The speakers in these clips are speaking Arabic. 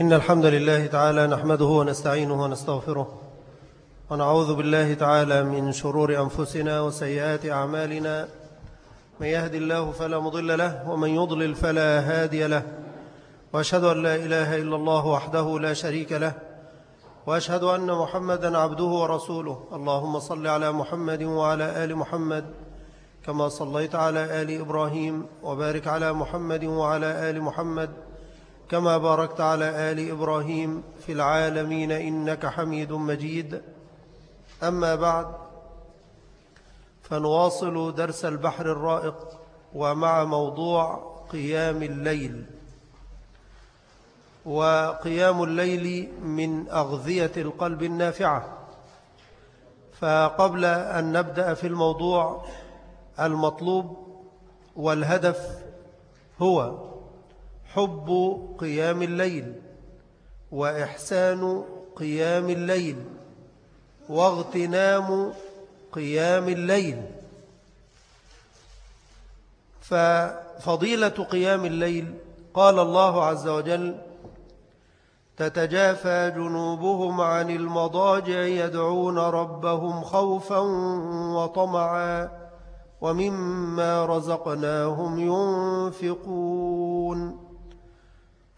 إن الحمد لله تعالى نحمده ونستعينه ونستغفره ونعوذ بالله تعالى من شرور أنفسنا وسيئات أعمالنا من يهدي الله فلا مضل له ومن يضلل فلا هادي له وأشهد أن لا إله إلا الله وحده لا شريك له وأشهد أن محمدا عبده ورسوله اللهم صل على محمد وعلى آل محمد كما صليت على آل إبراهيم وبارك على محمد وعلى آل محمد كما باركت على آل إبراهيم في العالمين إنك حميد مجيد. أما بعد فنواصل درس البحر الرائق ومع موضوع قيام الليل. وقيام الليل من أغذية القلب النافعة. فقبل أن نبدأ في الموضوع المطلوب والهدف هو حب قيام الليل وإحسان قيام الليل واغتنام قيام الليل. ففضيلة قيام الليل قال الله عز وجل تتجافى جنوبهم عن المضاجع يدعون ربهم خوفا وطمعا ومما رزقناهم ينفقون.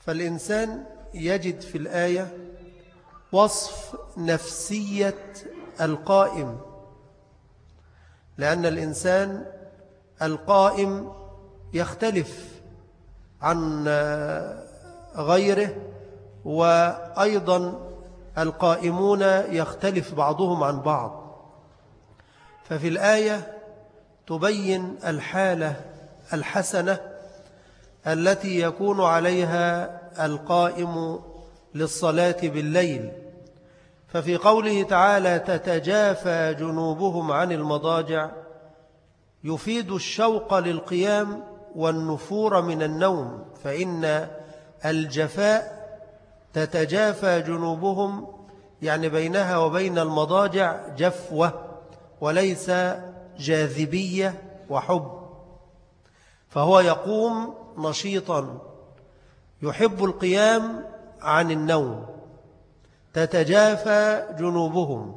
فالإنسان يجد في الآية وصف نفسية القائم لأن الإنسان القائم يختلف عن غيره وأيضا القائمون يختلف بعضهم عن بعض. ففي الآية تبين الحالة الحسنة التي يكون عليها القائم للصلاة بالليل. ففي قوله تعالى تتجافى جنوبهم عن المضاجع يفيد الشوق للقيام والنفور من النوم فإن الجفاء تتجافى جنوبهم يعني بينها وبين المضاجع جفوة وليس جاذبية وحب. فهو يقوم نشيطا يحب القيام عن النوم تتجافى جنوبهم.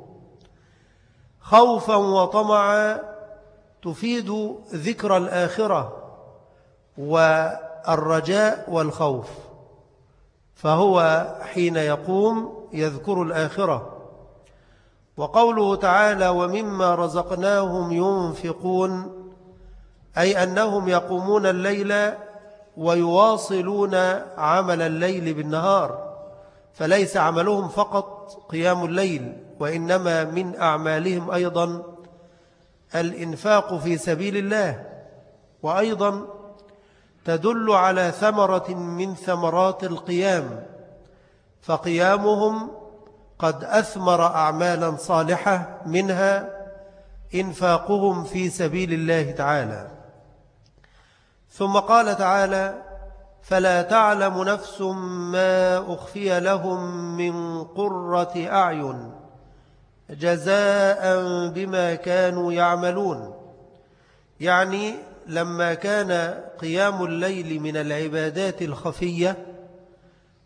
خوفا وطمعا تفيد ذكر الآخرة والرجاء والخوف. فهو حين يقوم يذكر الآخرة. وقوله تعالى ومما رزقناهم ينفقون أي أنهم يقومون الليل ويواصلون عمل الليل بالنهار فليس عملهم فقط قيام الليل وإنما من أعمالهم أيضا الإنفاق في سبيل الله وأيضا تدل على ثمرة من ثمرات القيام فقيامهم قد أثمر أعمالا صالحة منها إنفاقهم في سبيل الله تعالى. ثم قال تعالى فلا تعلم نفس ما أخفي لهم من قرة أعين جزاء بما كانوا يعملون. يعني لما كان قيام الليل من العبادات الخفية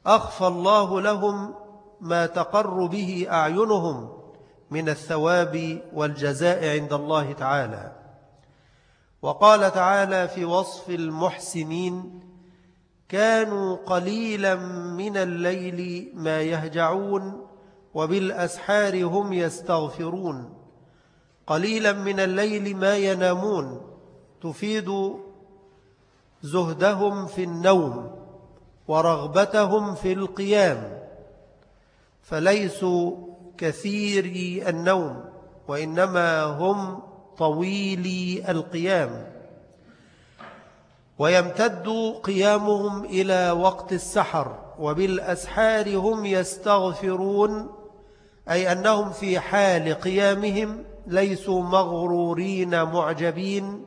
أخفى الله لهم ما تقر به أعينهم من الثواب والجزاء عند الله تعالى. وقال تعالى في وصف المحسنين كانوا قليلا من الليل ما يهجعون وبالأسحار هم يستغفرون. قليلا من الليل ما ينامون تفيد زهدهم في النوم ورغبتهم في القيام. فليسوا كثيري النوم وإنما هم طويلي القيام. ويمتد قيامهم إلى وقت السحر وبالأسحار هم يستغفرون أي أنهم في حال قيامهم ليسوا مغرورين معجبين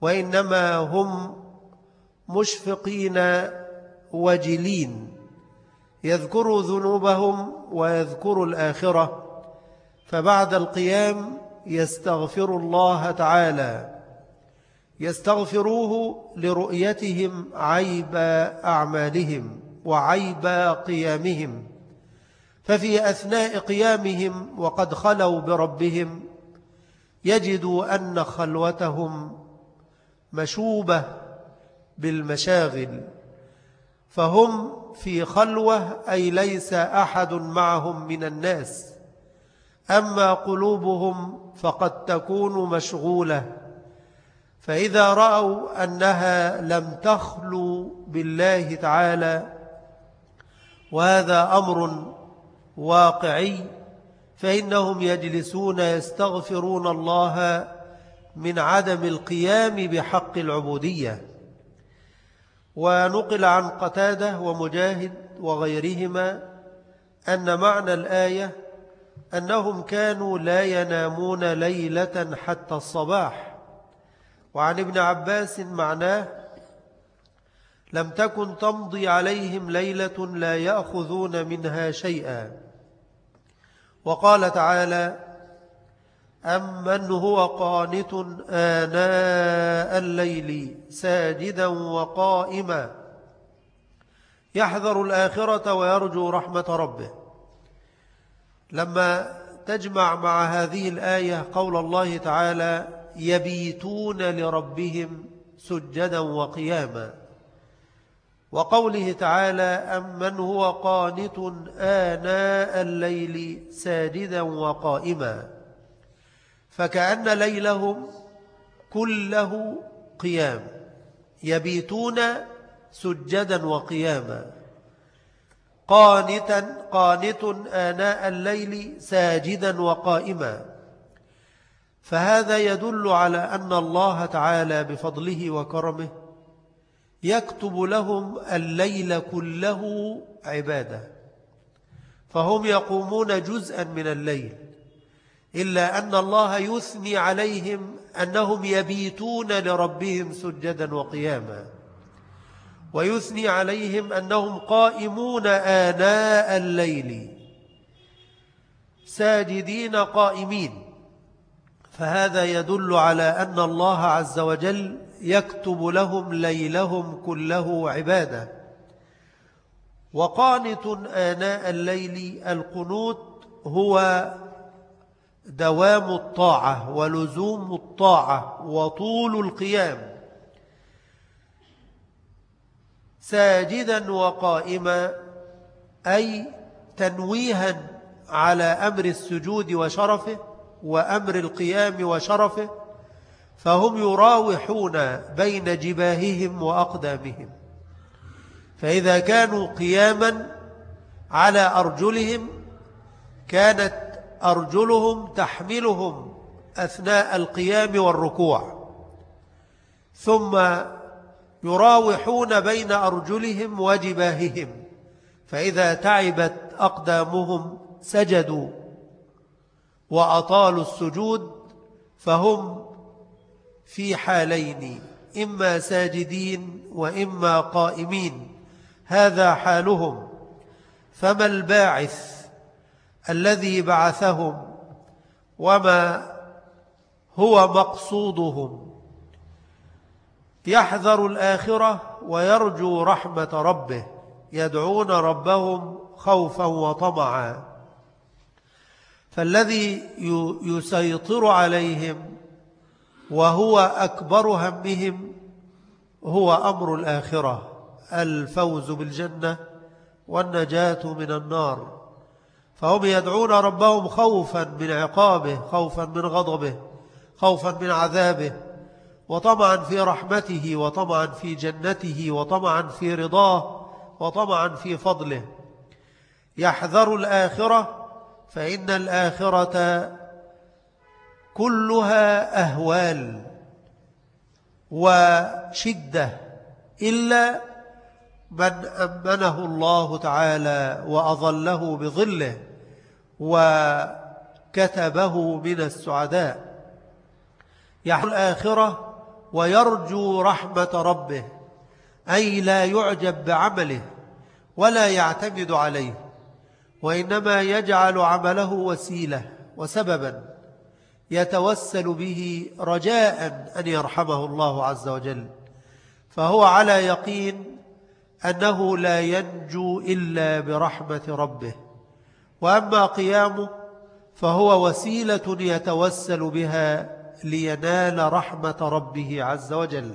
وإنما هم مشفقين وجلين. يذكروا ذنوبهم ويذكروا الآخرة. فبعد القيام يستغفر الله تعالى. يستغفروه لرؤيتهم عيب أعمالهم وعيب قيامهم. ففي أثناء قيامهم وقد خلوا بربهم يجدوا أن خلوتهم مشوبة بالمشاغل فهم في خلوة أي ليس أحد معهم من الناس أما قلوبهم فقد تكون مشغولة. فإذا رأوا أنها لم تخلو بالله تعالى وهذا أمر واقعي فإنهم يجلسون يستغفرون الله من عدم القيام بحق العبودية. ونقل عن قتادة ومجاهد وغيرهما أن معنى الآية أنهم كانوا لا ينامون ليلة حتى الصباح. وعن ابن عباس معناه لم تكن تمضي عليهم ليلة لا يأخذون منها شيئا. وقال تعالى أمن هو قانت آناء الليل ساجدا وقائما؟ يحذر الآخرة ويرجو رحمة ربه. لما تجمع مع هذه الآية قول الله تعالى يبيتون لربهم سجدا وقياما. وقوله تعالى أمن هو قانت آناء الليل ساجدا وقائما. فكأن ليلهم كله قيام. يبيتون سجدا وقياما. قانتا قانت آناء الليل ساجدا وقائما. فهذا يدل على أن الله تعالى بفضله وكرمه يكتب لهم الليل كله عبادة. فهم يقومون جزءا من الليل إلا أن الله يثني عليهم أنهم يبيتون لربهم سجدا وقياما. ويثني عليهم أنهم قائمون آناء الليل. ساجدين قائمين. فهذا يدل على أن الله عز وجل يكتب لهم ليلهم كله عبادة. وقانت آناء الليل القنوت هو دوام الطاعة ولزوم الطاعة وطول القيام. ساجدا وقائما أي تنويها على أمر السجود وشرفه وأمر القيام وشرفه فهم يراوحون بين جباههم وأقدامهم. فإذا كانوا قياما على أرجلهم كانت أرجلهم تحملهم أثناء القيام والركوع. ثم يراوحون بين أرجلهم وجباههم فإذا تعبت أقدامهم سجدوا وأطالوا السجود فهم في حالين إما ساجدين وإما قائمين. هذا حالهم. فما الباعث الذي بعثهم؟ وما هو مقصودهم؟ يحذر الآخرة ويرجو رحمة ربه يدعون ربهم خوفا وطمعا. فالذي يسيطر عليهم وهو أكبر همهم هو أمر الآخرة الفوز بالجنة والنجاة من النار. فهم يدعون ربهم خوفا من عقابه خوفا من غضبه خوفا من عذابه. وطمعا في رحمته وطمعا في جنته وطمعا في رضاه وطمعا في فضله. يحذر الآخرة فإن الآخرة كلها أهوال وشدة إلا من أمنه الله تعالى وأظله بظله وكتبه من السعداء. يحل الآخرة ويرجو رحمة ربه أي لا يعجب بعمله ولا يعتمد عليه وإنما يجعل عمله وسيلة وسببا يتوسل به رجاء أن يرحمه الله عز وجل. فهو على يقين أنه لا ينجو إلا برحمة ربه. وأما قيامه فهو وسيلة يتوسل بها لينال رحمة ربه عز وجل.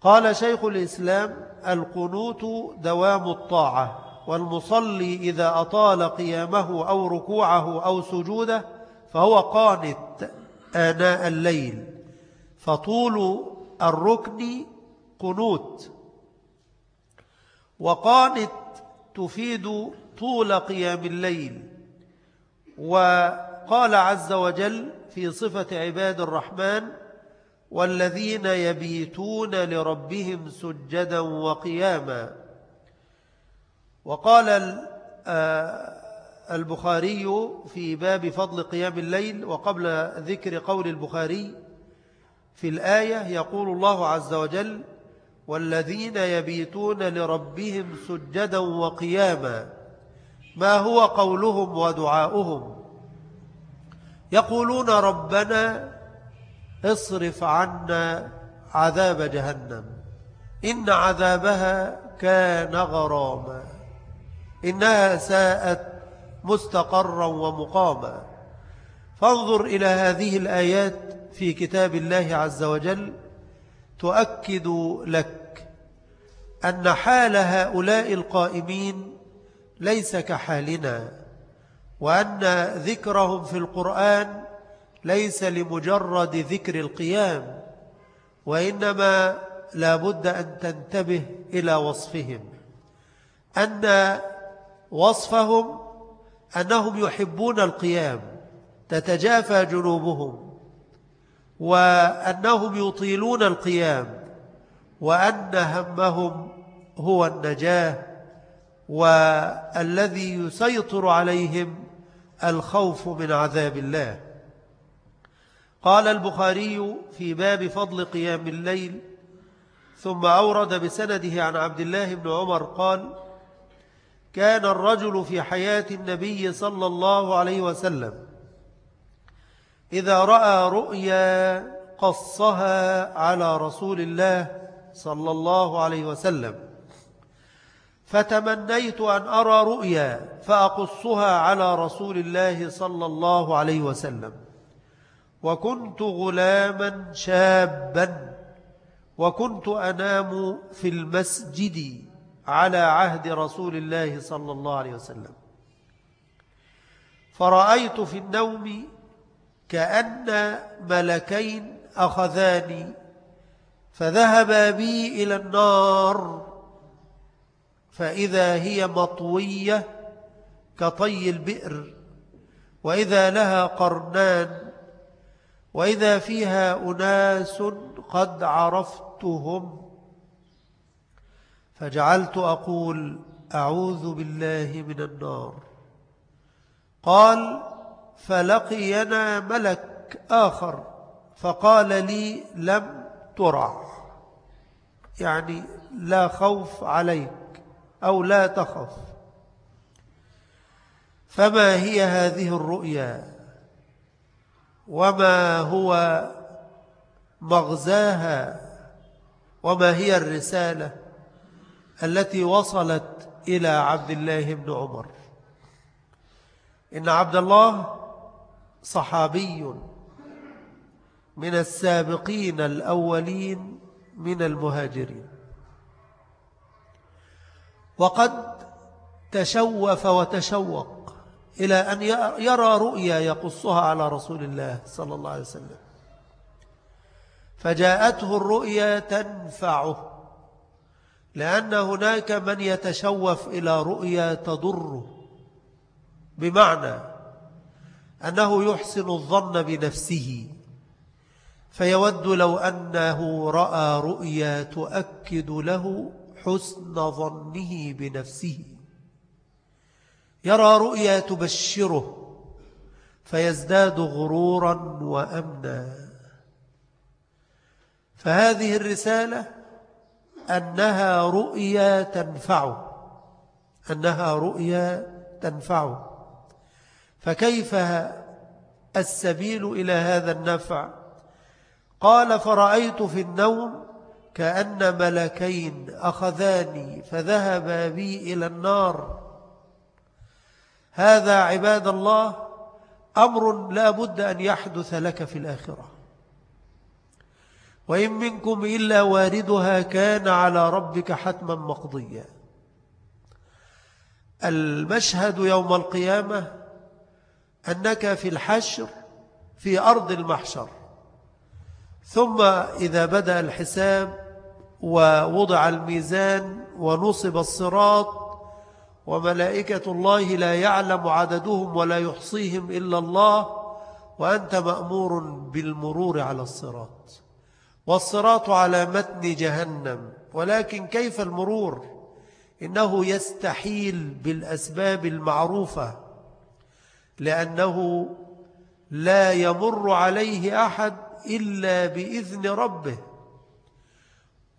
قال شيخ الإسلام القنوت دوام الطاعة والمصلي إذا أطال قيامه أو ركوعه أو سجوده فهو قانت آناء الليل. فطول الركن قنوت. وقانت تفيد طول قيام الليل. وقال عز وجل في صفة عباد الرحمن والذين يبيتون لربهم سجدا وقياما. وقال آه، البخاري في باب فضل قيام الليل وقبل ذكر قول البخاري في الآية يقول الله عز وجل والذين يبيتون لربهم سجدا وقياما. ما هو قولهم ودعاؤهم؟ يقولون ربنا اصرف عنا عذاب جهنم إن عذابها كان غراما إنها ساءت مستقرا ومقاما. فانظر إلى هذه الآيات في كتاب الله عز وجل تؤكد لك أن حال هؤلاء القائمين ليس كحالنا. وأن ذكرهم في القرآن ليس لمجرد ذكر القيام وإنما لا بد أن تنتبه إلى وصفهم. أن وصفهم أنهم يحبون القيام تتجافى جنوبهم وأنهم يطيلون القيام وأن همهم هو النجاة والذي يسيطر عليهم الخوف من عذاب الله. قال البخاري في باب فضل قيام الليل ثم أورد بسنده عن عبد الله بن عمر قال كان الرجل في حياة النبي صلى الله عليه وسلم إذا رأى رؤيا قصها على رسول الله صلى الله عليه وسلم. فتمنيت أن أرى رؤيا فأقصها على رسول الله صلى الله عليه وسلم. وكنت غلاما شابا وكنت أنام في المسجد على عهد رسول الله صلى الله عليه وسلم. فرأيت في النوم كأن ملكين أخذاني فذهبا بي إلى النار فإذا هي مطوية كطي البئر وإذا لها قرنان وإذا فيها أناس قد عرفتهم. فجعلت أقول أعوذ بالله من النار. قال فلقينا ملك آخر فقال لي لم ترع. يعني لا خوف عليك. أو لا تخف. فما هي هذه الرؤيا؟ وما هو مغزاها؟ وما هي الرسالة التي وصلت إلى عبد الله بن عمر؟ إن عبد الله صحابي من السابقين الأولين من المهاجرين. وقد تشوف وتشوق إلى أن يرى رؤيا يقصها على رسول الله صلى الله عليه وسلم. فجاءته الرؤيا تنفعه لأن هناك من يتشوف إلى رؤيا تضره بمعنى أنه يحسن الظن بنفسه. فيود لو أنه رأى رؤيا تؤكد له حسن ظنه بنفسه. يرى رؤيا تبشره فيزداد غرورا وأمنا. فهذه الرسالة أنها رؤيا تنفع أنها رؤيا تنفع. فكيف السبيل إلى هذا النفع؟ قال فرأيت في النوم كأن ملكين أخذاني فذهبا بي إلى النار. هذا عباد الله أمر لا بد أن يحدث لك في الآخرة. وإن منكم إلا واردها كان على ربك حتما مقضيا. المشهد يوم القيامة أنك في الحشر في أرض المحشر. ثم إذا بدأ الحساب ووضع الميزان ونصب الصراط وملائكة الله لا يعلم عددهم ولا يحصيهم إلا الله وأنت مأمور بالمرور على الصراط. والصراط على متن جهنم ولكن كيف المرور؟ إنه يستحيل بالأسباب المعروفة لأنه لا يمر عليه أحد إلا بإذن ربه.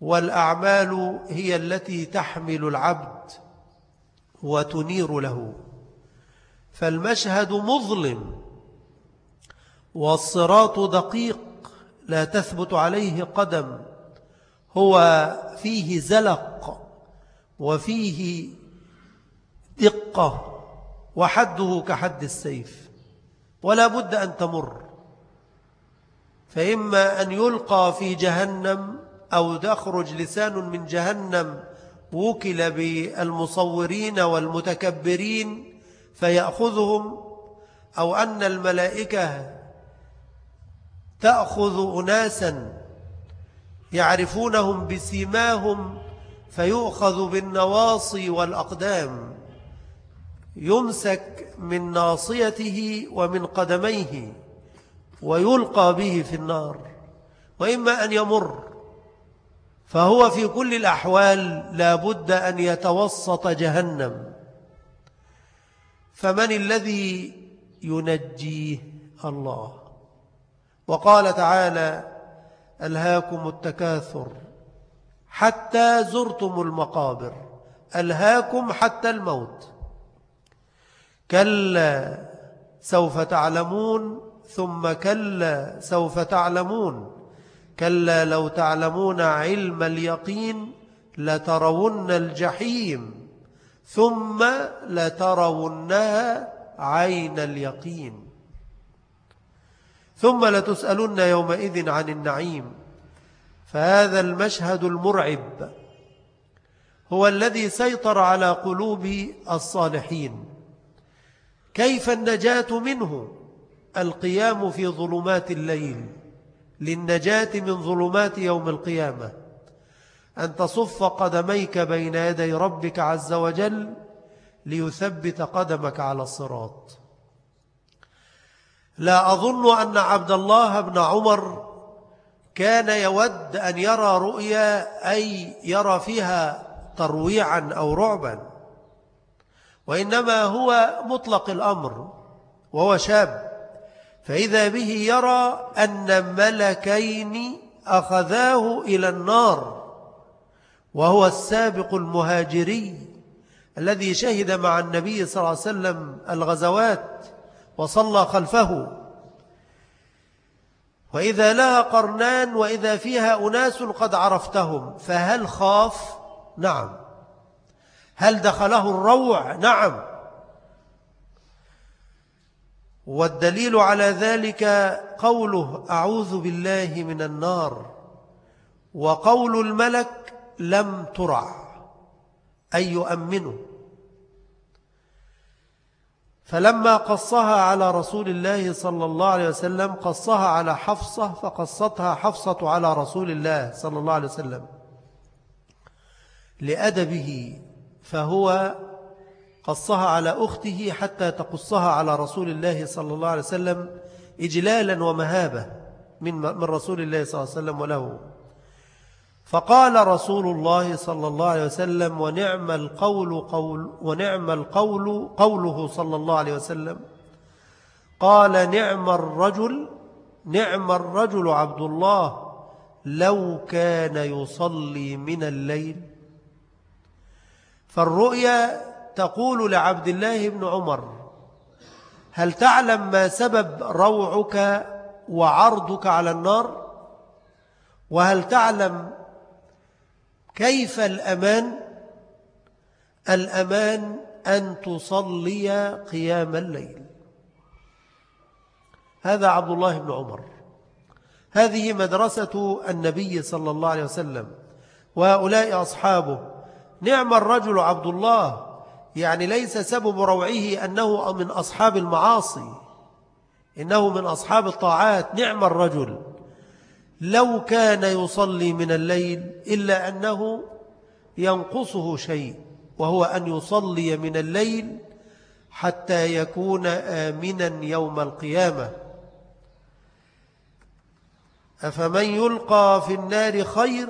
والأعمال هي التي تحمل العبد وتنير له. فالمشهد مظلم والصراط دقيق لا تثبت عليه قدم. هو فيه زلق وفيه دقة وحده كحد السيف. ولا بد أن تمر. فإما أن يلقى في جهنم أو تخرج لسان من جهنم وكل بالمصورين والمتكبرين فيأخذهم أو أن الملائكة تأخذ أناسا يعرفونهم بسيماهم فيؤخذ بالنواصي والأقدام يمسك من ناصيته ومن قدميه ويلقى به في النار وإما أن يمر. فهو في كل الأحوال لا بد أن يتوسط جهنم. فمن الذي ينجيه الله؟ وقال تعالى ألهاكم التكاثر حتى زرتم المقابر. ألهاكم حتى الموت. كلا سوف تعلمون ثم كلا سوف تعلمون. كلا لو تعلمون علم اليقين لترون الجحيم ثم لترونها عين اليقين. ثم لتسألن يومئذ عن النعيم. فهذا المشهد المرعب هو الذي سيطر على قلوب الصالحين. كيف النجاة منه؟ القيام في ظلمات الليل. للنجاة من ظلمات يوم القيامة. أن تصف قدميك بين يدي ربك عز وجل ليثبت قدمك على الصراط. لا أظن أن عبد الله بن عمر كان يود أن يرى رؤيا أي يرى فيها ترويعا أو رعبا وإنما هو مطلق الأمر وهو شاب. فإذا به يرى أن ملكين أخذاه إلى النار وهو السابق المهاجري الذي شهد مع النبي صلى الله عليه وسلم الغزوات وصلى خلفه وإذا لها قرنان وإذا فيها أناس قد عرفتهم فهل خاف؟ نعم هل دخله الروع؟ نعم والدليل على ذلك قوله أعوذ بالله من النار وقول الملك لم ترع أي يؤمنه. فلما قصها على رسول الله صلى الله عليه وسلم قصها على حفصة فقصتها حفصة على رسول الله صلى الله عليه وسلم لأدبه فهو قصها على أخته حتى تقصها على رسول الله صلى الله عليه وسلم إجلالا ومهابة من من رسول الله صلى الله عليه وسلم وله. فقال رسول الله صلى الله عليه وسلم ونعم القول قول ونعم القول قوله صلى الله عليه وسلم. قال نعم الرجل نعم الرجل عبد الله لو كان يصلي من الليل. فالرؤيا تقول لعبد الله بن عمر هل تعلم ما سبب روعك وعرضك على النار؟ وهل تعلم كيف الأمان؟ الأمان أن تصلي قيام الليل. هذا عبد الله بن عمر. هذه مدرسة النبي صلى الله عليه وسلم وهؤلاء أصحابه. نعم الرجل عبد الله يعني ليس سبب روعه أنه من أصحاب المعاصي إنه من أصحاب الطاعات. نعم الرجل لو كان يصلي من الليل إلا أنه ينقصه شيء وهو أن يصلي من الليل حتى يكون آمنا يوم القيامة. أفمن يلقى في النار خير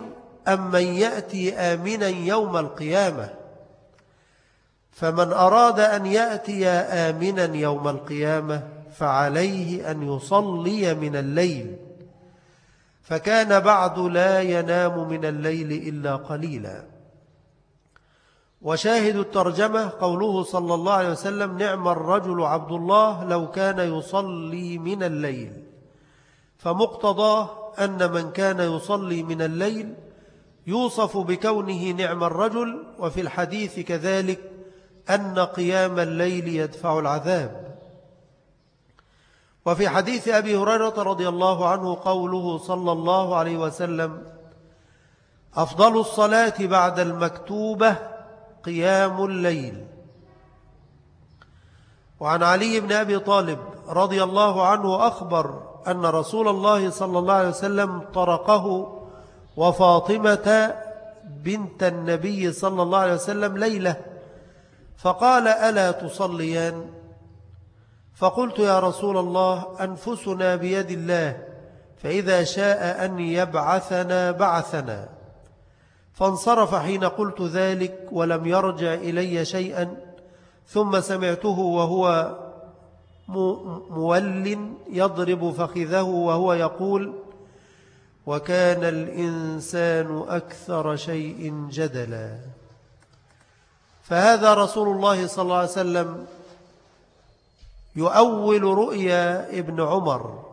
أم من يأتي آمنا يوم القيامة؟ فمن أراد أن يأتي آمنا يوم القيامة فعليه أن يصلي من الليل. فكان بعد لا ينام من الليل إلا قليلا. وشاهد الترجمة قوله صلى الله عليه وسلم نعم الرجل عبد الله لو كان يصلي من الليل فمقتضاه أن من كان يصلي من الليل يوصف بكونه نعم الرجل وفي الحديث كذلك أن قيام الليل يدفع العذاب. وفي حديث أبي هريرة رضي الله عنه قوله صلى الله عليه وسلم أفضل الصلاة بعد المكتوبة قيام الليل. وعن علي بن أبي طالب رضي الله عنه أخبر أن رسول الله صلى الله عليه وسلم طرقه وفاطمة بنت النبي صلى الله عليه وسلم ليلة. فقال ألا تصليان؟ فقلت يا رسول الله أنفسنا بيد الله فإذا شاء أن يبعثنا بعثنا. فانصرف حين قلت ذلك ولم يرجع إلي شيئا ثم سمعته وهو مول يضرب فخذه وهو يقول وكان الإنسان أكثر شيء جدلا. فهذا رسول الله صلى الله عليه وسلم يؤول رؤيا ابن عمر.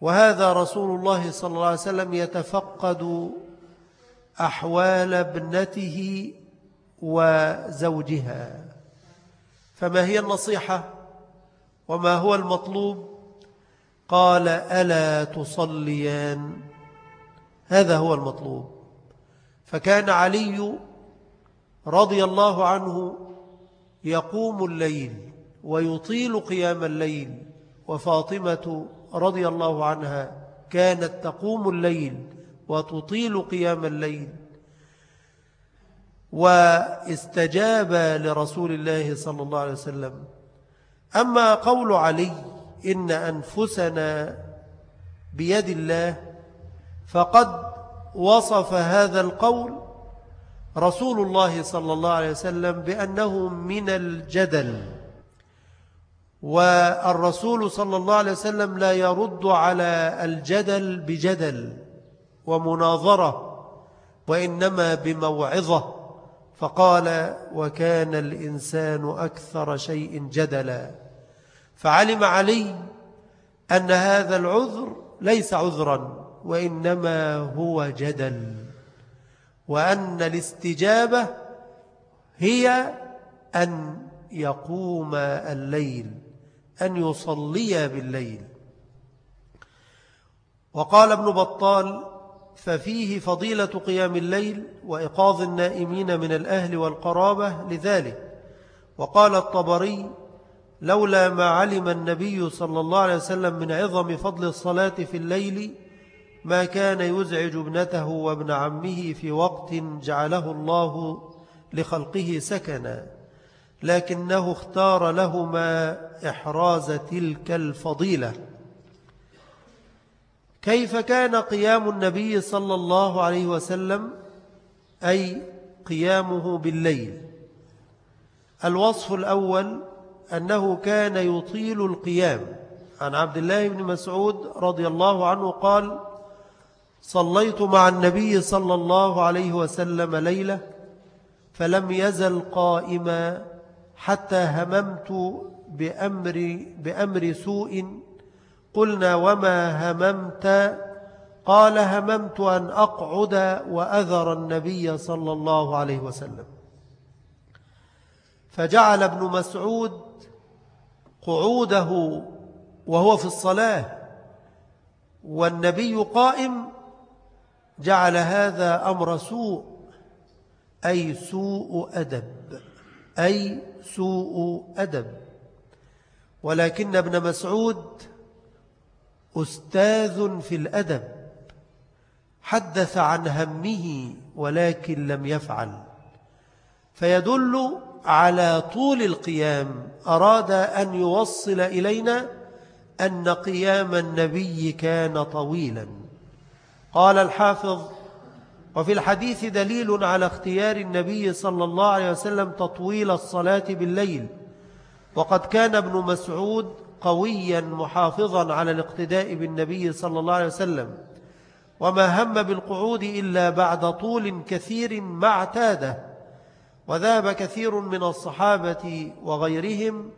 وهذا رسول الله صلى الله عليه وسلم يتفقد أحوال ابنته وزوجها. فما هي النصيحة؟ وما هو المطلوب؟ قال ألا تصليان. هذا هو المطلوب. فكان علي رضي الله عنه يقوم الليل ويطيل قيام الليل وفاطمة رضي الله عنها كانت تقوم الليل وتطيل قيام الليل. واستجاب لرسول الله صلى الله عليه وسلم. أما قول علي إن أنفسنا بيد الله فقد وصف هذا القول رسول الله صلى الله عليه وسلم بأنه من الجدل. والرسول صلى الله عليه وسلم لا يرد على الجدل بجدل ومناظرة وإنما بموعظة. فقال وكان الإنسان أكثر شيء جدلا فعلم علي أن هذا العذر ليس عذرا وإنما هو جدل. وأن الاستجابة هي أن يقوم الليل أن يصلي بالليل. وقال ابن بطال ففيه فضيلة قيام الليل وإقاظ النائمين من الأهل والقرابة لذلك. وقال الطبري لولا ما علم النبي صلى الله عليه وسلم من عظم فضل الصلاة في الليل ما كان يزعج ابنته وابن عمه في وقت جعله الله لخلقه سكنا لكنه اختار لهما إحراز تلك الفضيلة. كيف كان قيام النبي صلى الله عليه وسلم؟ أي قيامه بالليل. الوصف الأول أنه كان يطيل القيام. عن عبد الله بن مسعود رضي الله عنه قال صليت مع النبي صلى الله عليه وسلم ليلة فلم يزل قائما حتى هممت بأمر, بأمر سوء. قلنا وما هممت؟ قال هممت أن أقعد وأذر النبي صلى الله عليه وسلم. فجعل ابن مسعود قعوده وهو في الصلاة والنبي قائم جعل هذا أمر سوء أي سوء أدب أي سوء أدب. ولكن ابن مسعود أستاذ في الأدب حدث عن همه ولكن لم يفعل. فيدل على طول القيام أراد أن يوصل إلينا أن قيام النبي كان طويلا. قال الحافظ وفي الحديث دليل على اختيار النبي صلى الله عليه وسلم تطويل الصلاة بالليل. وقد كان ابن مسعود قويا محافظا على الاقتداء بالنبي صلى الله عليه وسلم. وما هم بالقعود إلا بعد طول كثير ما اعتاده. وذهب كثير من الصحابة وغيرهم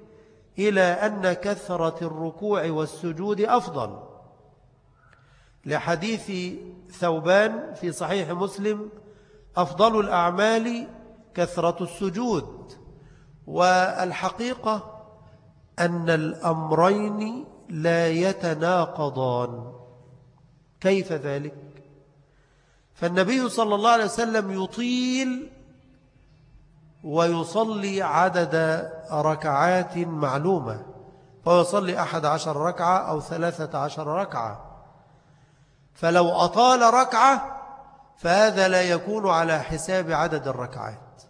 إلى أن كثرة الركوع والسجود أفضل. لحديث ثوبان في صحيح مسلم أفضل الأعمال كثرة السجود. والحقيقة أن الأمرين لا يتناقضان. كيف ذلك؟ فالنبي صلى الله عليه وسلم يطيل ويصلي عدد ركعات معلومة فيصلي أحد عشر ركعة أو ثلاثة عشر ركعة. فلو أطال ركعة فهذا لا يكون على حساب عدد الركعات.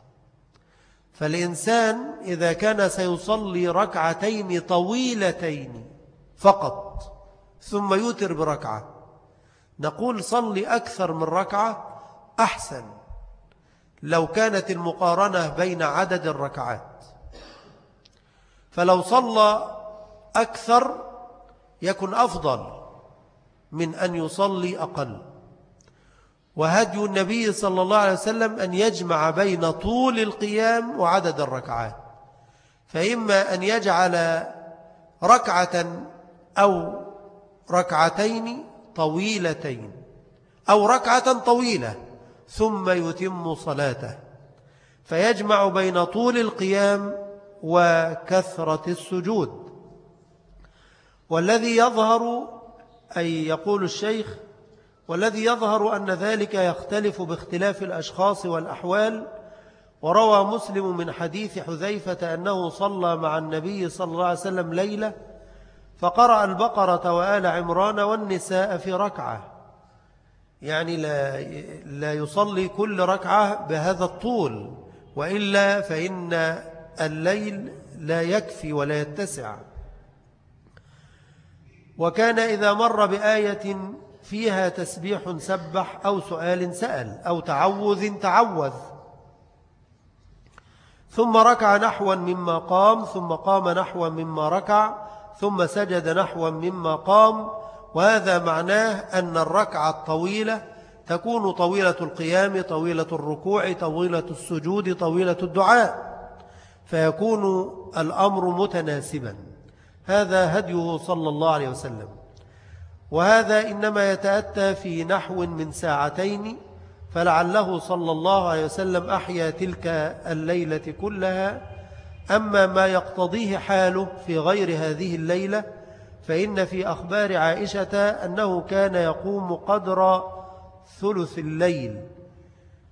فالإنسان إذا كان سيصلي ركعتين طويلتين فقط ثم يوتر بركعة نقول صلي أكثر من ركعة أحسن لو كانت المقارنة بين عدد الركعات. فلو صلى أكثر يكن أفضل من أن يصلي أقل. وهدي النبي صلى الله عليه وسلم أن يجمع بين طول القيام وعدد الركعات. فإما أن يجعل ركعة أو ركعتين طويلتين أو ركعة طويلة ثم يتم صلاته. فيجمع بين طول القيام وكثرة السجود. والذي يظهر أي يقول الشيخ والذي يظهر أن ذلك يختلف باختلاف الأشخاص والأحوال وروى مسلم من حديث حذيفة أنه صلى مع النبي صلى الله عليه وسلم ليلة فقرأ البقرة وآل عمران والنساء في ركعة. يعني لا, لا يصلي كل ركعة بهذا الطول وإلا فإن الليل لا يكفي ولا يتسع. وكان إذا مر بآية فيها تسبيح سبح أو سؤال سأل أو تعوذ تعوذ. ثم ركع نحوا مما قام ثم قام نحوا مما ركع ثم سجد نحوا مما قام. وهذا معناه أن الركعة الطويلة تكون طويلة القيام طويلة الركوع طويلة السجود طويلة الدعاء. فيكون الأمر متناسبا. هذا هديه صلى الله عليه وسلم. وهذا إنما يتأتى في نحو من ساعتين فلعله صلى الله عليه وسلم أحيا تلك الليلة كلها. أما ما يقتضيه حاله في غير هذه الليلة فإن في أخبار عائشة أنه كان يقوم قدر ثلث الليل.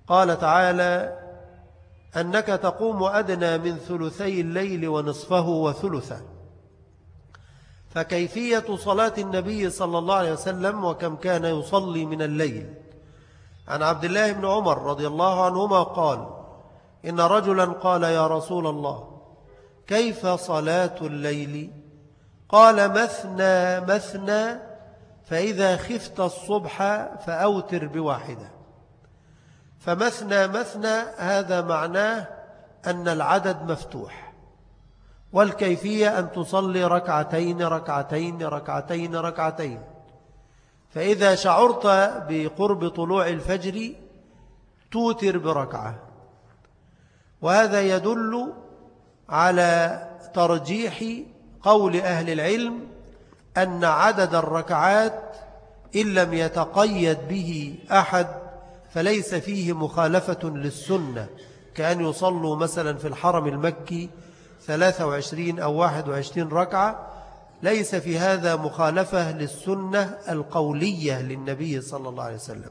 قال تعالى أنك تقوم أدنى من ثلثي الليل ونصفه وثلثه فكيفية صلاة النبي صلى الله عليه وسلم وكم كان يصلي من الليل. عن عبد الله بن عمر رضي الله عنهما قال إن رجلا قال يا رسول الله كيف صلاة الليل؟ قال مثنى مثنى فإذا خفت الصبح فأوتر بواحدة. فمثنى مثنى هذا معناه أن العدد مفتوح. والكيفية أن تصلي ركعتين ركعتين ركعتين ركعتين. فإذا شعرت بقرب طلوع الفجر توتر بركعة. وهذا يدل على ترجيح قول أهل العلم أن عدد الركعات إن لم يتقيد به أحد فليس فيه مخالفة للسنة. كأن يصلوا مثلا في الحرم المكي 23 أو 21 ركعة ليس في هذا مخالفة للسنة القولية للنبي صلى الله عليه وسلم.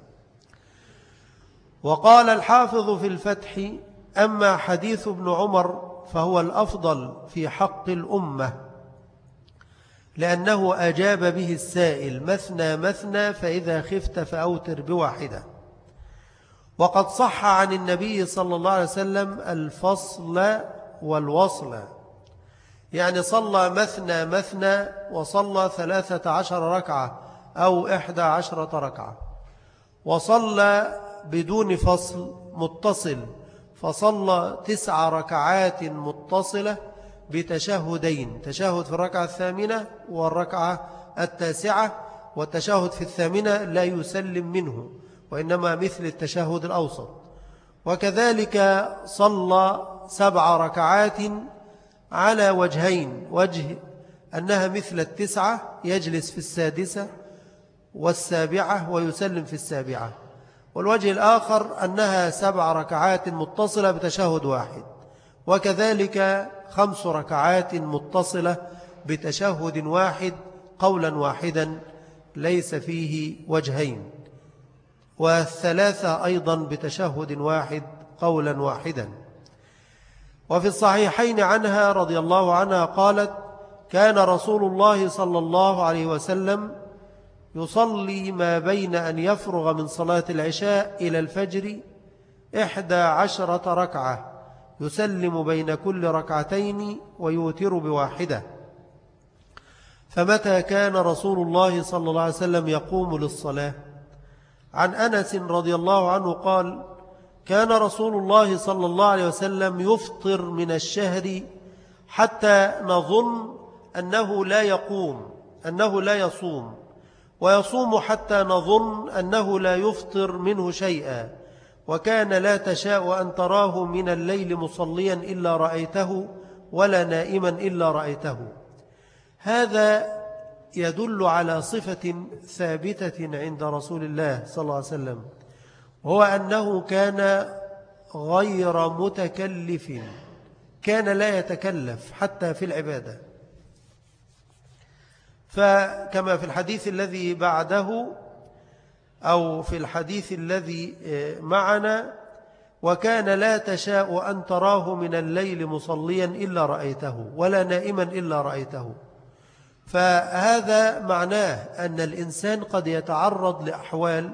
وقال الحافظ في الفتح أما حديث ابن عمر فهو الأفضل في حق الأمة لأنه أجاب به السائل مثنى مثنى فإذا خفت فأوتر بواحدة. وقد صح عن النبي صلى الله عليه وسلم الفصل والوصل. يعني صلى مثنى مثنى وصلى ثلاثة عشر ركعة أو إحدى عشرة ركعة. وصلى بدون فصل متصل فصلى تسع ركعات متصلة بتشهدين تشهد في الركعة الثامنة والركعة التاسعة والتشهد في الثامنة لا يسلم منه وإنما مثل التشهد الأوسط. وكذلك صلى سبع ركعات على وجهين وجه أنها مثل التسعة يجلس في السادسة والسابعة ويسلم في السابعة. والوجه الآخر أنها سبع ركعات متصلة بتشهد واحد وكذلك خمس ركعات متصلة بتشهد واحد قولا واحدا ليس فيه وجهين. والثلاثة أيضا بتشهد واحد قولا واحدا. وفي الصحيحين عنها رضي الله عنها قالت كان رسول الله صلى الله عليه وسلم يصلي ما بين أن يفرغ من صلاة العشاء إلى الفجر إحدى عشرة ركعة يسلم بين كل ركعتين ويوتر بواحدة. فمتى كان رسول الله صلى الله عليه وسلم يقوم للصلاة؟ عن أنس رضي الله عنه قال كان رسول الله صلى الله عليه وسلم يفطر من الشهر حتى نظن أنه لا يقوم أنه لا يصوم ويصوم حتى نظن أنه لا يفطر منه شيئا وكان لا تشاء أن تراه من الليل مصليا إلا رأيته ولا نائما إلا رأيته. هذا يدل على صفة ثابتة عند رسول الله صلى الله عليه وسلم. هو أنه كان غير متكلف كان لا يتكلف حتى في العبادة. فكما في الحديث الذي بعده أو في الحديث الذي آه، معنا وكان لا تشاء أن تراه من الليل مصليا إلا رأيته ولا نائما إلا رأيته. فهذا معناه أن الإنسان قد يتعرض لأحوال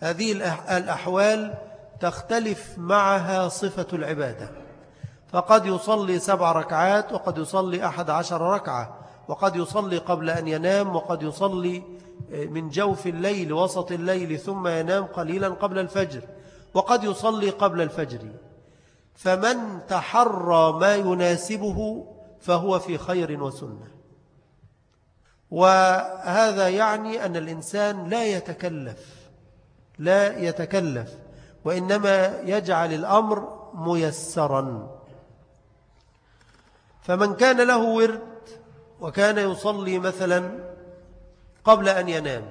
هذه الأحوال تختلف معها صفة العبادة. فقد يصلي سبع ركعات وقد يصلي أحد عشر ركعة وقد يصلي قبل أن ينام وقد يصلي آه، من جوف الليل وسط الليل ثم ينام قليلا قبل الفجر وقد يصلي قبل الفجر. فمن تحرى ما يناسبه فهو في خير وسنة. وهذا يعني أن الإنسان لا يتكلف لا يتكلف وإنما يجعل الأمر ميسرا. فمن كان له ورد وكان يصلي مثلا قبل أن ينام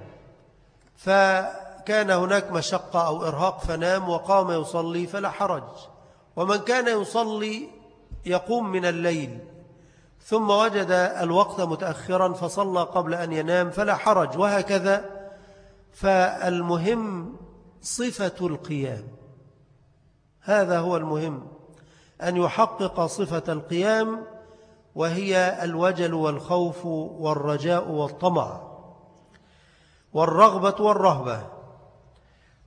فكان هناك مشقة أو إرهاق فنام وقام يصلي فلا حرج. ومن كان يصلي يقوم من الليل ثم وجد الوقت متأخرا فصلى قبل أن ينام فلا حرج وهكذا فالمهم صفة القيام. هذا هو المهم أن يحقق صفة القيام وهي الوجل والخوف والرجاء والطمع والرغبة والرهبة.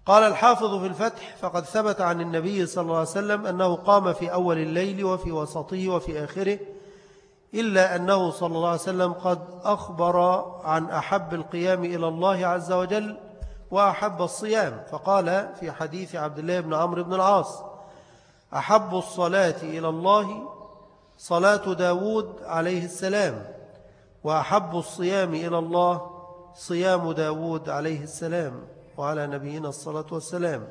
قال الحافظ في الفتح فقد ثبت عن النبي صلى الله عليه وسلم أنه قام في أول الليل وفي وسطه وفي آخره إلا أنه صلى الله عليه وسلم قد أخبر عن أحب القيام إلى الله عز وجل وأحب الصيام. فقال في حديث عبد الله بن عمرو بن العاص أحب الصلاة إلى الله صلاة داود عليه السلام وأحب الصيام إلى الله صيام داود عليه السلام وعلى نبينا الصلاة والسلام.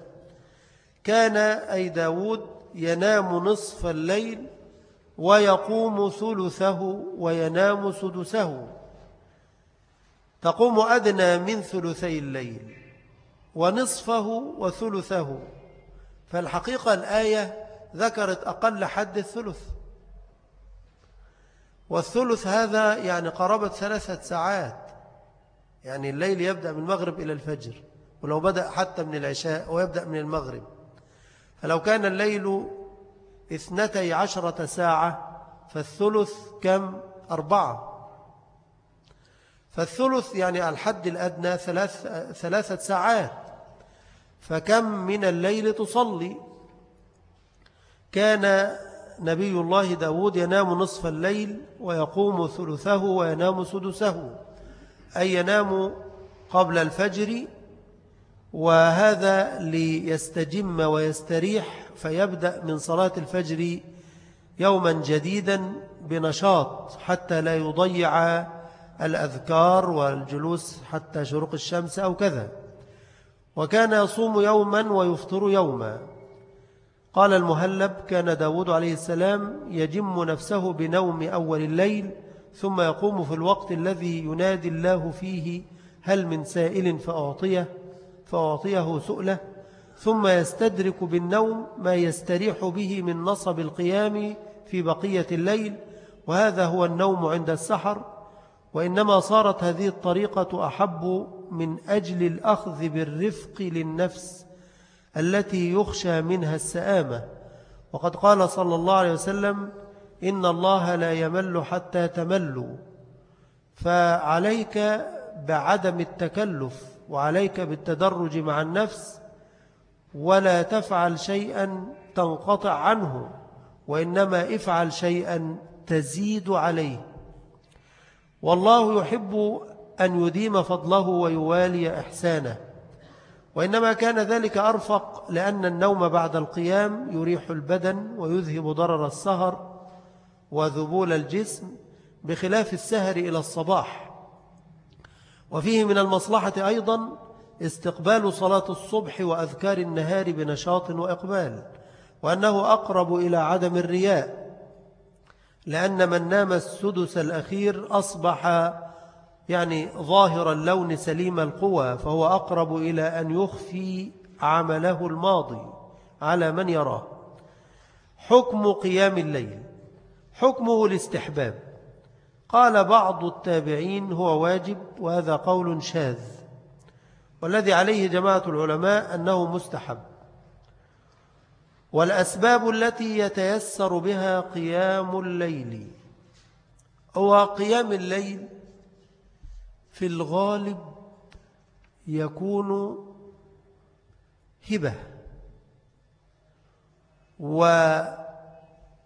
كان أي داود ينام نصف الليل ويقوم ثلثه وينام سدسه. تقوم أدنى من ثلثي الليل ونصفه وثلثه. فالحقيقة الآية ذكرت أقل حد الثلث. والثلث هذا يعني قرابة ثلاثة ساعات. يعني الليل يبدأ من المغرب إلى الفجر ولو بدأ حتى من العشاء ويبدأ من المغرب. فلو كان الليل اثنتي عشرة ساعة فالثلث كم؟ أربعة. فالثلث يعني الحد الأدنى ثلاث ثلاثة ساعات. فكم من الليل تصلي؟ كان نبي الله داود ينام نصف الليل ويقوم ثلثه وينام سدسه. أي ينام قبل الفجر؟ وهذا ليستجم ويستريح فيبدأ من صلاة الفجر يوما جديدا بنشاط حتى لا يضيع الأذكار والجلوس حتى شروق الشمس أو كذا. وكان يصوم يوما ويفطر يوما. قال المهلب كان داود عليه السلام يجم نفسه بنوم أول الليل ثم يقوم في الوقت الذي ينادي الله فيه هل من سائل فأعطيه. فأعطيه سؤله ثم يستدرك بالنوم ما يستريح به من نصب القيام في بقية الليل وهذا هو النوم عند السحر وإنما صارت هذه الطريقة أحب من أجل الأخذ بالرفق للنفس التي يخشى منها السآمة. وقد قال صلى الله عليه وسلم إن الله لا يمل حتى تملوا فعليك بعدم التكلف. وعليك بالتدرج مع النفس ولا تفعل شيئا تنقطع عنه وإنما افعل شيئا تزيد عليه. والله يحب أن يديم فضله ويوالي إحسانه. وإنما كان ذلك أرفق لأن النوم بعد القيام يريح البدن ويذهب ضرر السهر وذبول الجسم بخلاف السهر إلى الصباح. وفيه من المصلحة أيضا استقبال صلاة الصبح وأذكار النهار بنشاط وإقبال وأنه أقرب إلى عدم الرياء لأن من نام السدس الأخير أصبح يعني ظاهر اللون سليم القوى فهو أقرب إلى أن يخفي عمله الماضي على من يراه. حكم قيام الليل حكمه الاستحباب. قال بعض التابعين هو واجب وهذا قول شاذ والذي عليه جماعة العلماء أنه مستحب. والأسباب التي يتيسر بها قيام الليل هو قيام الليل في الغالب يكون هبة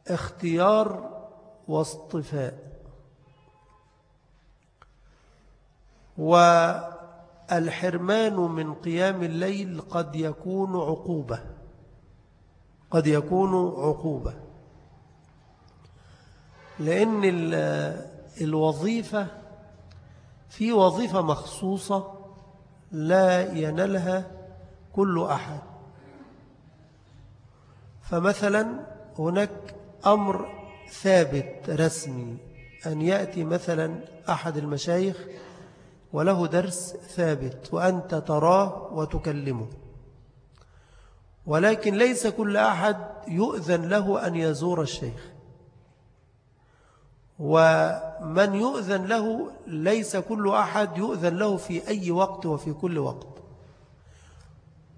واختيار واصطفاء. والحرمان من قيام الليل قد يكون عقوبة. قد يكون عقوبة. لأن الوظيفة في وظيفة مخصوصة لا ينالها كل أحد. فمثلا هناك أمر ثابت رسمي أن يأتي مثلا أحد المشايخ وله درس ثابت وأنت تراه وتكلمه. ولكن ليس كل أحد يؤذن له أن يزور الشيخ. ومن يؤذن له ليس كل أحد يؤذن له في أي وقت وفي كل وقت.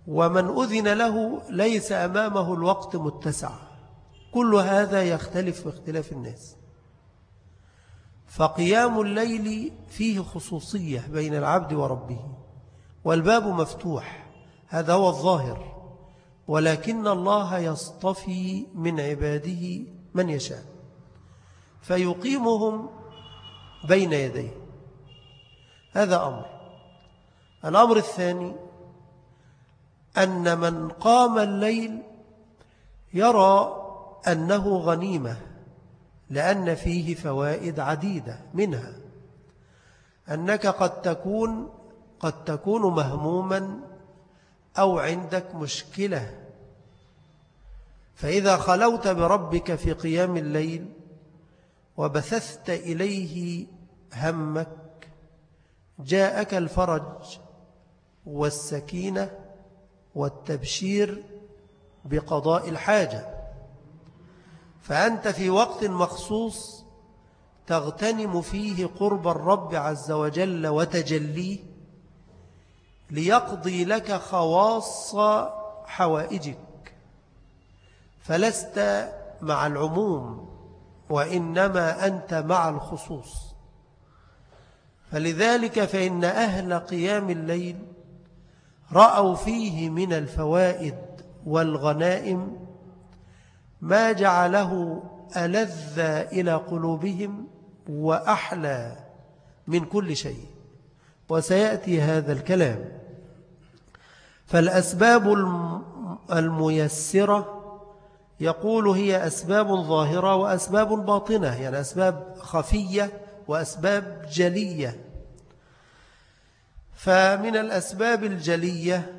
ومن أذن له ليس أمامه الوقت متسع. كل هذا يختلف باختلاف الناس. فقيام الليل فيه خصوصية بين العبد وربه والباب مفتوح هذا هو الظاهر ولكن الله يصطفي من عباده من يشاء فيقيمهم بين يديه هذا أمر. الأمر الثاني أن من قام الليل يرى أنه غنيمة. لأن فيه فوائد عديدة منها. أنك قد تكون قد تكون مهموما أو عندك مشكلة. فإذا خلوت بربك في قيام الليل وبثثت إليه همك جاءك الفرج والسكينة والتبشير بقضاء الحاجة. فأنت في وقت مخصوص تغتنم فيه قرب الرب عز وجل وتجليه ليقضي لك خواص حوائجك. فلست مع العموم وإنما أنت مع الخصوص. فلذلك فإن أهل قيام الليل رأوا فيه من الفوائد والغنائم ما جعله ألذ إلى قلوبهم وأحلى من كل شيء. وسيأتي هذا الكلام. فالأسباب الميسرة يقول هي أسباب ظاهرة وأسباب باطنة يعني أسباب خفية وأسباب جلية. فمن الأسباب الجلية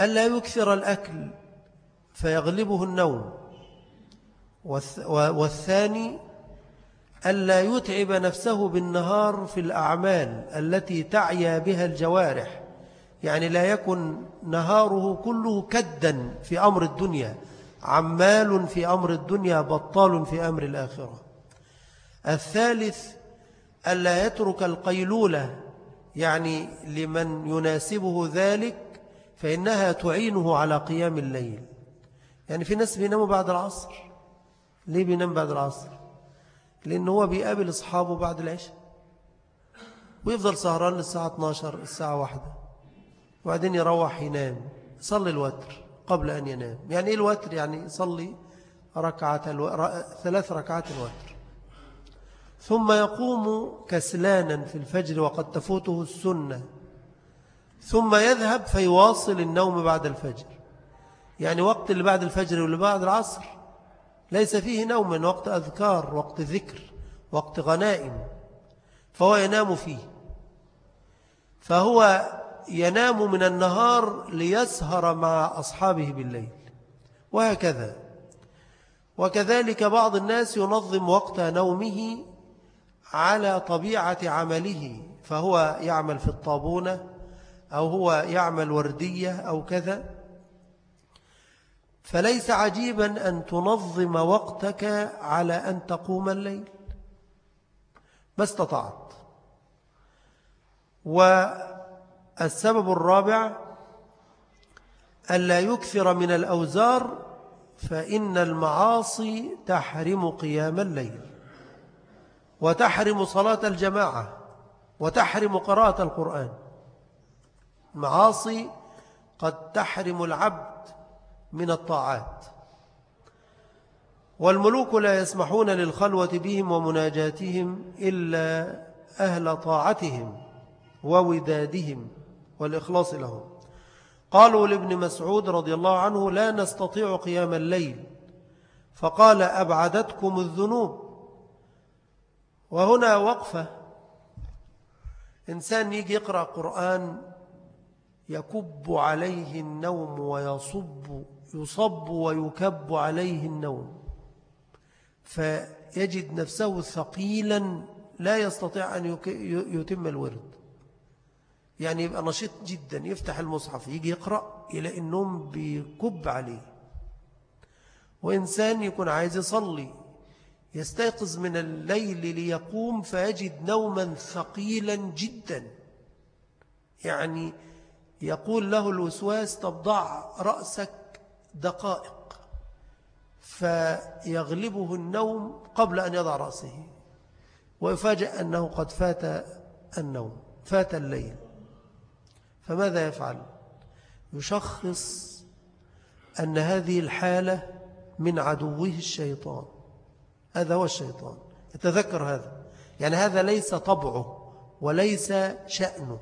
ألا يكثر الأكل فيغلبه النوم. والثاني ألا يتعب نفسه بالنهار في الأعمال التي تعيا بها الجوارح. يعني لا يكن نهاره كله كدا في أمر الدنيا عمال في أمر الدنيا بطال في أمر الآخرة. الثالث ألا يترك القيلولة يعني لمن يناسبه ذلك فإنها تعينه على قيام الليل. يعني في ناس بيناموا بعد العصر. ليه بينام بعد العصر؟ لأنه هو بيقابل أصحابه بعد العشاء. ويفضل سهران للساعة 12 الساعة واحدة. وبعدين يروح ينام صلي الوتر قبل أن ينام. يعني إيه الوتر؟ يعني يصلي ركعة ألو... ثلاث ركعات الوتر. ثم يقوم كسلانا في الفجر وقد تفوته السنة. ثم يذهب فيواصل النوم بعد الفجر. يعني وقت اللي بعد الفجر واللي بعد العصر ليس فيه نوم وقت أذكار وقت ذكر وقت غنائم فهو ينام فيه. فهو ينام من النهار ليسهر مع أصحابه بالليل. وهكذا. وكذلك بعض الناس ينظم وقت نومه على طبيعة عمله فهو يعمل في الطابونة أو هو يعمل وردية أو كذا. فليس عجيبا أن تنظم وقتك على أن تقوم الليل. ما استطعت. والسبب الرابع ألا يكثر من الأوزار فإن المعاصي تحرم قيام الليل وتحرم صلاة الجماعة وتحرم قراءة القرآن. معاصي قد تحرم العبد من الطاعات. والملوك لا يسمحون للخلوة بهم ومناجاتهم إلا أهل طاعتهم وودادهم والإخلاص لهم. قالوا لابن مسعود رضي الله عنه لا نستطيع قيام الليل فقال أبعدتكم الذنوب. وهنا وقفة. إنسان يجي يقرأ قرآن يكب عليه النوم ويصب يصب ويكب عليه النوم فيجد نفسه ثقيلا لا يستطيع أن يتم الورد. يعني يبقى نشيط جدا يفتح المصحف يجي يقرأ إلى النوم بيكب عليه. وإنسان يكون عايز يصلي يستيقظ من الليل ليقوم فيجد نوما ثقيلا جدا. يعني يقول له الوسواس تبضع رأسك دقائق فيغلبه النوم قبل أن يضع رأسه ويفاجأ أنه قد فات النوم فات الليل. فماذا يفعل؟ يشخص أن هذه الحالة من عدوه الشيطان. هذا هو الشيطان. يتذكر هذا. يعني هذا ليس طبعه وليس شأنه.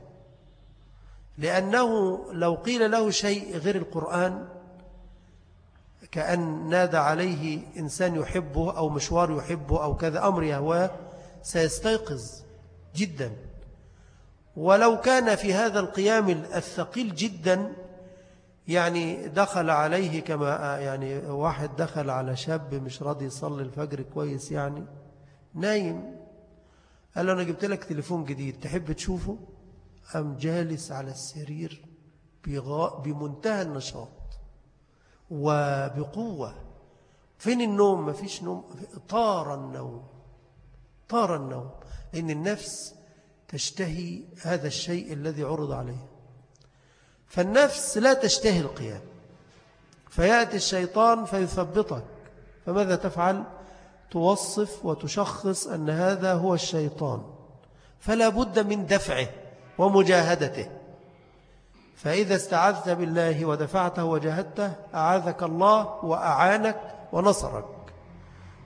لأنه لو قيل له شيء غير القرآن كأن نادى عليه إنسان يحبه أو مشوار يحبه أو كذا. أمر يهواه سيستيقظ جدا. ولو كان في هذا القيام الثقيل جدا يعني دخل عليه كما يعني واحد دخل على شاب مش راضي يصلي الفجر كويس يعني نايم. قال له أنا جبت لك تليفون جديد تحب تشوفه؟ أم جالس على السرير بمنتهى النشاط. وبقوة. فين النوم؟ ما فيش نوم. طار النوم. طار النوم. لأن النفس تشتهي هذا الشيء الذي عرض عليه. فالنفس لا تشتهي القيام. فيأتي الشيطان فيثبطك. فماذا تفعل؟ توصف وتشخص أن هذا هو الشيطان. فلا بد من دفعه ومجاهدته. فإذا استعذت بالله ودفعته وجاهدته أعاذك الله وأعانك ونصرك.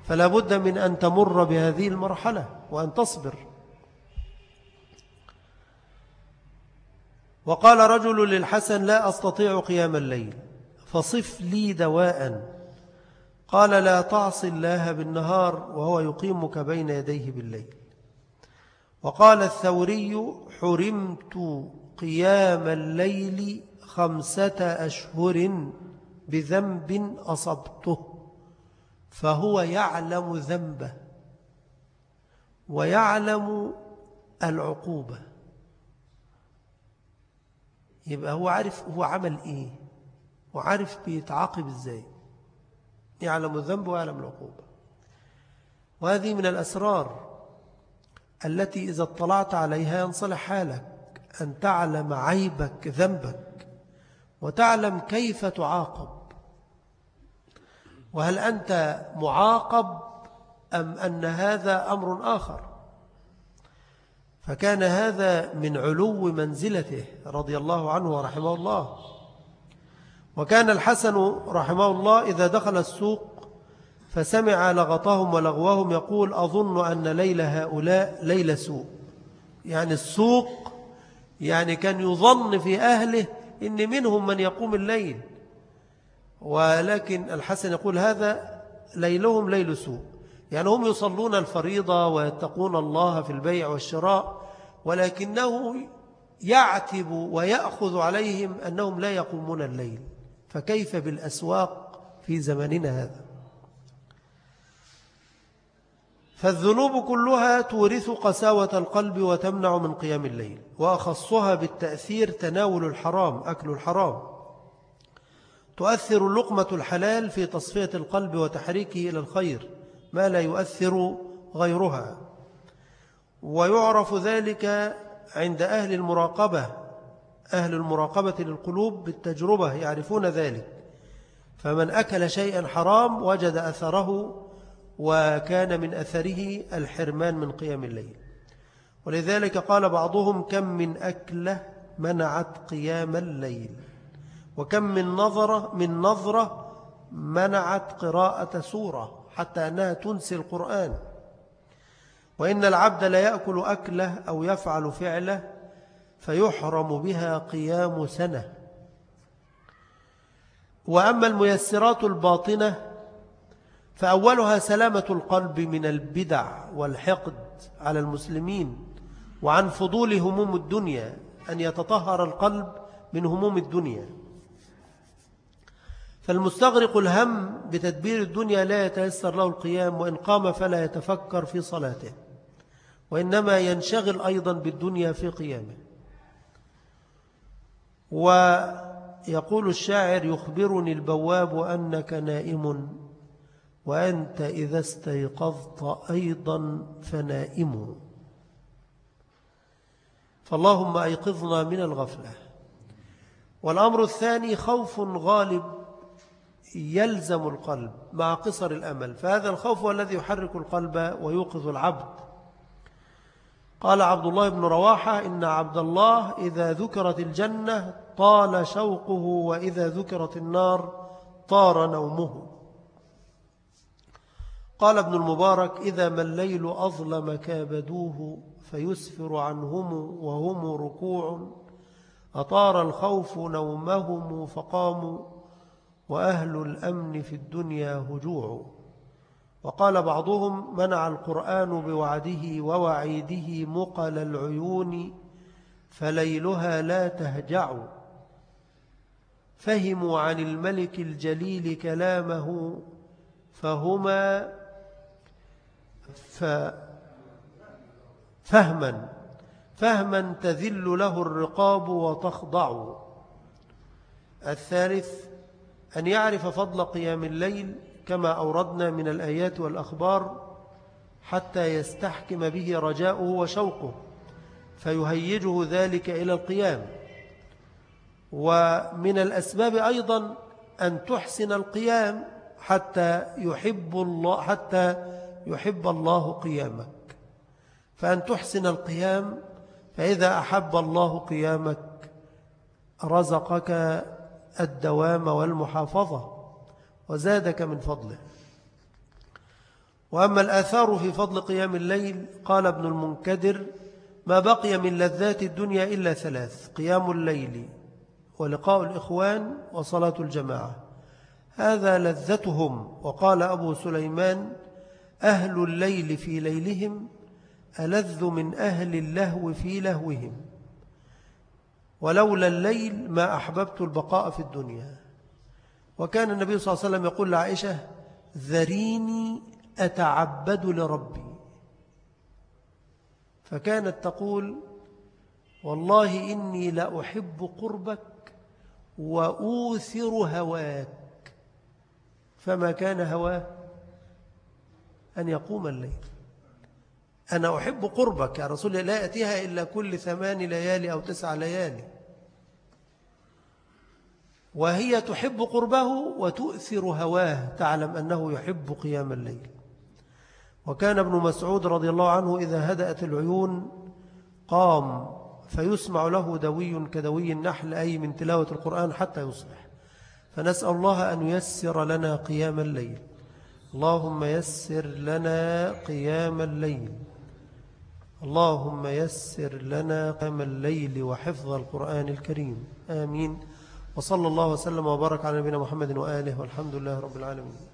فلا بد من أن تمر بهذه المرحلة وأن تصبر. وقال رجل للحسن لا أستطيع قيام الليل فصف لي دواء. قال لا تعصي الله بالنهار وهو يقيمك بين يديه بالليل. وقال الثوري حرمت قيام الليل خمسة أشهر بذنب أصبته فهو يعلم ذنبه ويعلم العقوبة. يبقى هو عارف هو عمل إيه وعارف بيتعاقب إزاي. يعلم الذنب ويعلم العقوبة. وهذه من الأسرار التي إذا اطلعت عليها ينصلح حالك. أن تعلم عيبك ذنبك وتعلم كيف تعاقب. وهل أنت معاقب أم أن هذا أمر آخر؟ فكان هذا من علو منزلته رضي الله عنه ورحمه الله. وكان الحسن رحمه الله إذا دخل السوق فسمع لغطهم ولغوهم يقول أظن أن ليل هؤلاء ليل سوء. يعني السوق يعني كان يظن في أهله إن منهم من يقوم الليل. ولكن الحسن يقول هذا ليلهم ليل سوء. يعني هم يصلون الفريضة ويتقون الله في البيع والشراء ولكنه يعتب ويأخذ عليهم أنهم لا يقومون الليل. فكيف بالأسواق في زماننا هذا؟ فالذنوب كلها تورث قساوة القلب وتمنع من قيام الليل وأخصها بالتأثير تناول الحرام أكل الحرام. تؤثر لقمة الحلال في تصفية القلب وتحريكه إلى الخير ما لا يؤثر غيرها. ويعرف ذلك عند أهل المراقبة أهل المراقبة للقلوب بالتجربة يعرفون ذلك. فمن أكل شيئا حرام وجد أثره وكان من أثره الحرمان من قيام الليل. ولذلك قال بعضهم كم من أكلة منعت قيام الليل وكم من نظرة من نظرة منعت قراءة سورة حتى أنها تنسي القرآن. وإن العبد لا يأكل أكلة أو يفعل فعلة فيحرم بها قيام سنة. وأما الميسرات الباطنة فأولها سلامة القلب من البدع والحقد على المسلمين وعن فضول هموم الدنيا أن يتطهر القلب من هموم الدنيا. فالمستغرق الهم بتدبير الدنيا لا يتيسر له القيام وإن قام فلا يتفكر في صلاته وإنما ينشغل أيضا بالدنيا في قيامه. ويقول الشاعر يخبرني البواب أنك نائم. وأنت إذا استيقظت أيضا فنائم. فاللهم أيقظنا من الغفلة. والأمر الثاني خوف غالب يلزم القلب مع قصر الأمل. فهذا الخوف هو الذي يحرك القلب ويوقظ العبد. قال عبد الله بن رواحة إن عبد الله إذا ذكرت الجنة طال شوقه وإذا ذكرت النار طار نومه. قال ابن المبارك إذا ما الليل أظلم كابدوه فيسفر عنهم وهم ركوع. أطار الخوف نومهم فقاموا وأهل الأمن في الدنيا هجوع. وقال بعضهم منع القرآن بوعده ووعيده مقل العيون فليلها لا تهجع. فهموا عن الملك الجليل كلامه فهما فهما فهما تذل له الرقاب وتخضع. الثالث أن يعرف فضل قيام الليل كما أوردنا من الآيات والأخبار حتى يستحكم به رجاؤه وشوقه فيهيجه ذلك إلى القيام. ومن الأسباب أيضا أن تحسن القيام حتى يحب الله حتى يحب الله قيامك. فأن تحسن القيام فإذا أحب الله قيامك رزقك الدوام والمحافظة وزادك من فضله. وأما الآثار في فضل قيام الليل قال ابن المنكدر ما بقي من لذات الدنيا إلا ثلاث قيام الليل ولقاء الإخوان وصلاة الجماعة. هذا لذتهم وقال أبو سليمان أهل الليل في ليلهم ألذ من أهل اللهو في لهوهم. ولولا الليل ما أحببت البقاء في الدنيا. وكان النبي صلى الله عليه وسلم يقول لعائشة ذريني أتعبد لربي. فكانت تقول والله إني لأحب قربك وأوثر هواك. فما كان هواه أن يقوم الليل. أنا أحب قربك يا رسول الله لا يأتيها إلا كل ثمان ليالي أو تسع ليالي. وهي تحب قربه وتؤثر هواه. تعلم أنه يحب قيام الليل. وكان ابن مسعود رضي الله عنه إذا هدأت العيون قام فيسمع له دوي كدوي النحل أي من تلاوة القرآن حتى يصبح. فنسأل الله أن يسر لنا قيام الليل. اللهم يسر لنا قيام الليل. اللهم يسر لنا قيام الليل وحفظ القرآن الكريم. آمين. وصلى الله وسلم وبارك على نبينا محمد وآله والحمد لله رب العالمين.